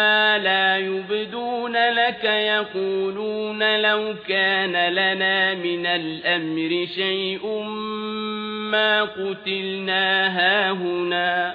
ما لا يبدون لك يقولون لو كان لنا من الأمر شيء ما قتلنا هاهنا